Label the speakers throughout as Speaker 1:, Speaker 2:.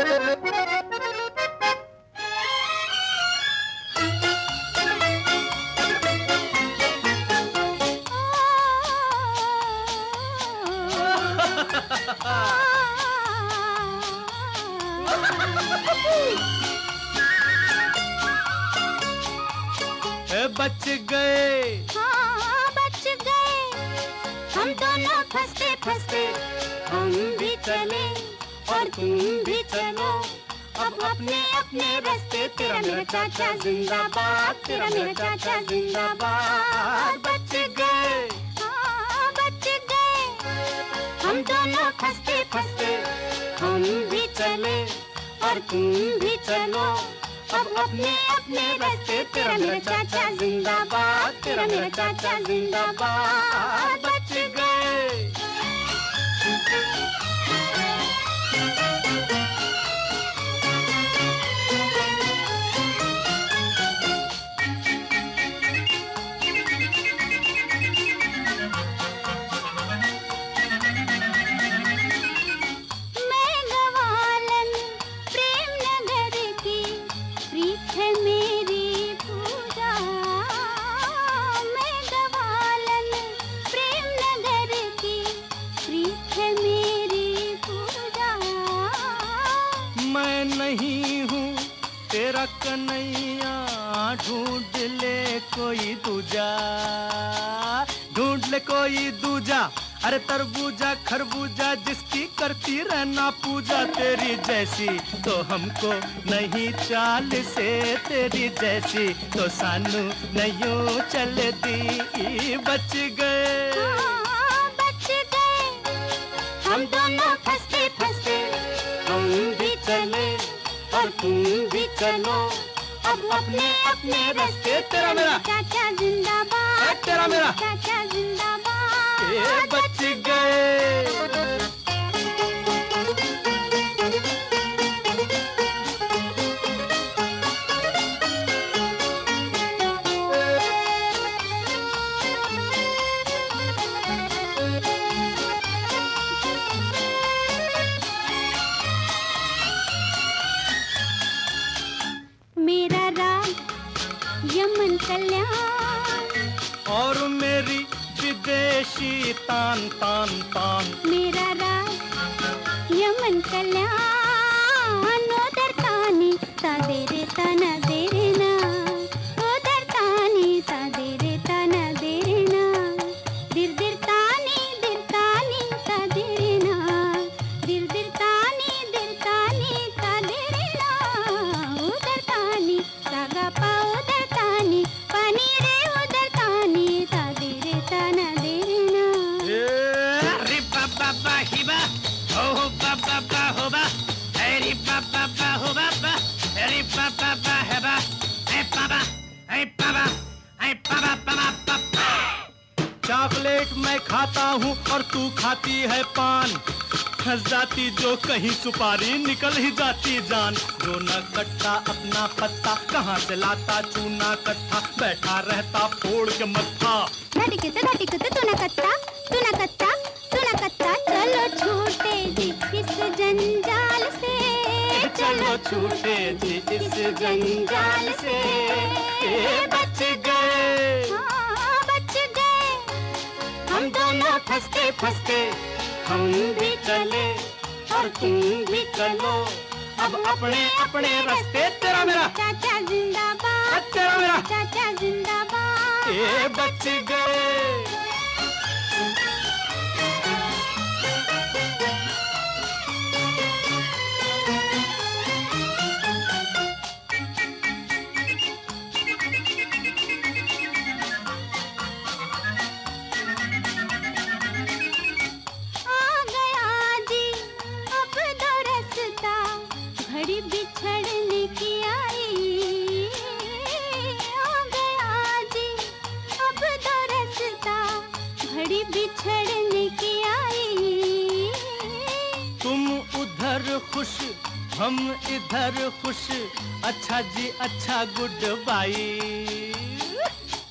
Speaker 1: बच गए।
Speaker 2: हाँ बच गए। हम दोनों फंसते फंसते हम भी चले। और तुम भी चलो। अब अपने अपने रास्ते, तेरा मेरा चाचा जिंदाबाद, तेरा मेरा चाचा जिंदाबाद। बच गए। हाँ बच गए। हम दोनों फंसते फंसते हम भी चले। और तुम भी चलो। अब अपने अपने रास्ते, तेरा मेरा चाचा जिंदाबाद, तेरा मेरा चाचा जिंदाबाद।
Speaker 1: नहीं हूँ तेरा कन्हैया। कोई दूजा ढूंढ ले कोई दूजा। अरे तरबूजा खरबूजा जिसकी करती रहना पूजा तेरी जैसी तो हमको नहीं चाल से तेरी जैसी तो सानू नहीं चलती। बच गए।
Speaker 2: हाँ, बच गए। हम दोनों फंसते फंसते हम भी चले और तुम भी चलो। अब अपने अपने रास्ते
Speaker 1: तेरा मेरा।
Speaker 2: चाचा जिंदाबाद।
Speaker 1: तेरा मेरा।
Speaker 2: चाचा जिंदाबाद।
Speaker 1: गए
Speaker 2: मेरा कल्याण
Speaker 1: विदेशी तान तान तान
Speaker 2: मेरा राग यमन कल्याण उधर तानी तादेरे तना देरे ना उधर तानी तादेरे तना देरे ना दिर दिर तानी दिर तानी तादेरे ना दिर दिर तानी दिर तानी तादेरे ना उधर तानी सागा पा
Speaker 1: खाता हूँ और तू खाती है पान। फंस जाती जो कहीं सुपारी निकल ही जाती जान। जो न कट्टा अपना पत्ता कहाँ से लाता चूना कट्टा बैठा रहता फोड़ के मत्था।
Speaker 2: धड़कते धड़कते तू न कत्ता तू न कत्ता तू न कत्ता चलो छूटे जी इस जंजाल से
Speaker 1: चलो छूटे जी इस जंजाल से।
Speaker 2: फंसते फंसते। हम भी चले और तुम भी चलो।
Speaker 1: अब अपने अपने रास्ते तेरा मेरा।
Speaker 2: चाचा जिंदाबाद।
Speaker 1: तेरा मेरा।
Speaker 2: चाचा जिंदाबाद।
Speaker 1: ये बच गए। हम इधर खुश अच्छा जी अच्छा goodbye.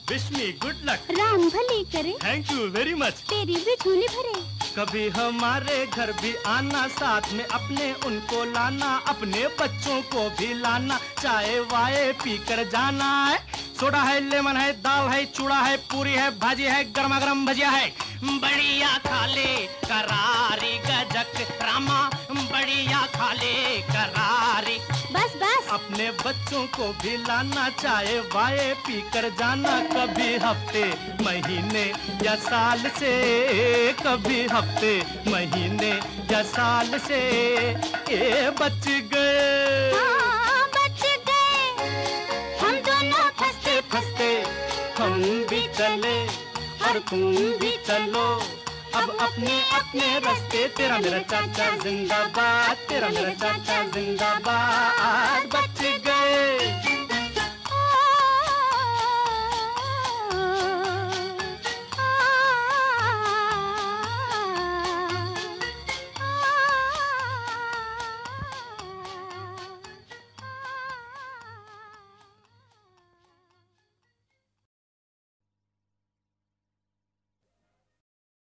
Speaker 1: Wish me good luck
Speaker 2: Ram भले करे।
Speaker 1: थैंक यू वेरी मच
Speaker 2: तेरी भी झोली भरे।
Speaker 1: कभी हमारे घर भी आना साथ में अपने उनको लाना अपने बच्चों को भी लाना चाय वाय पी कर जाना है। सोडा है लेमन है दाल है चूड़ा है पूरी है भाजी है गर्मा गर्म भजिया है।
Speaker 3: बढ़िया खाले करारी गजक
Speaker 1: अपने बच्चों को भी लाना चाहे वाये पी कर जाना कभी हफ़्ते महीने या साल से कभी हफ़्ते महीने या साल से। ये बच गए।
Speaker 2: हाँ, बच गए। हम दोनों फंसते
Speaker 1: फंसते हम भी चले और तुम भी चलो। अब अपने अपने रास्ते तेरा मेरा चाचा जिंदाबाद तेरा मेरा चाचा जिंदाबाद।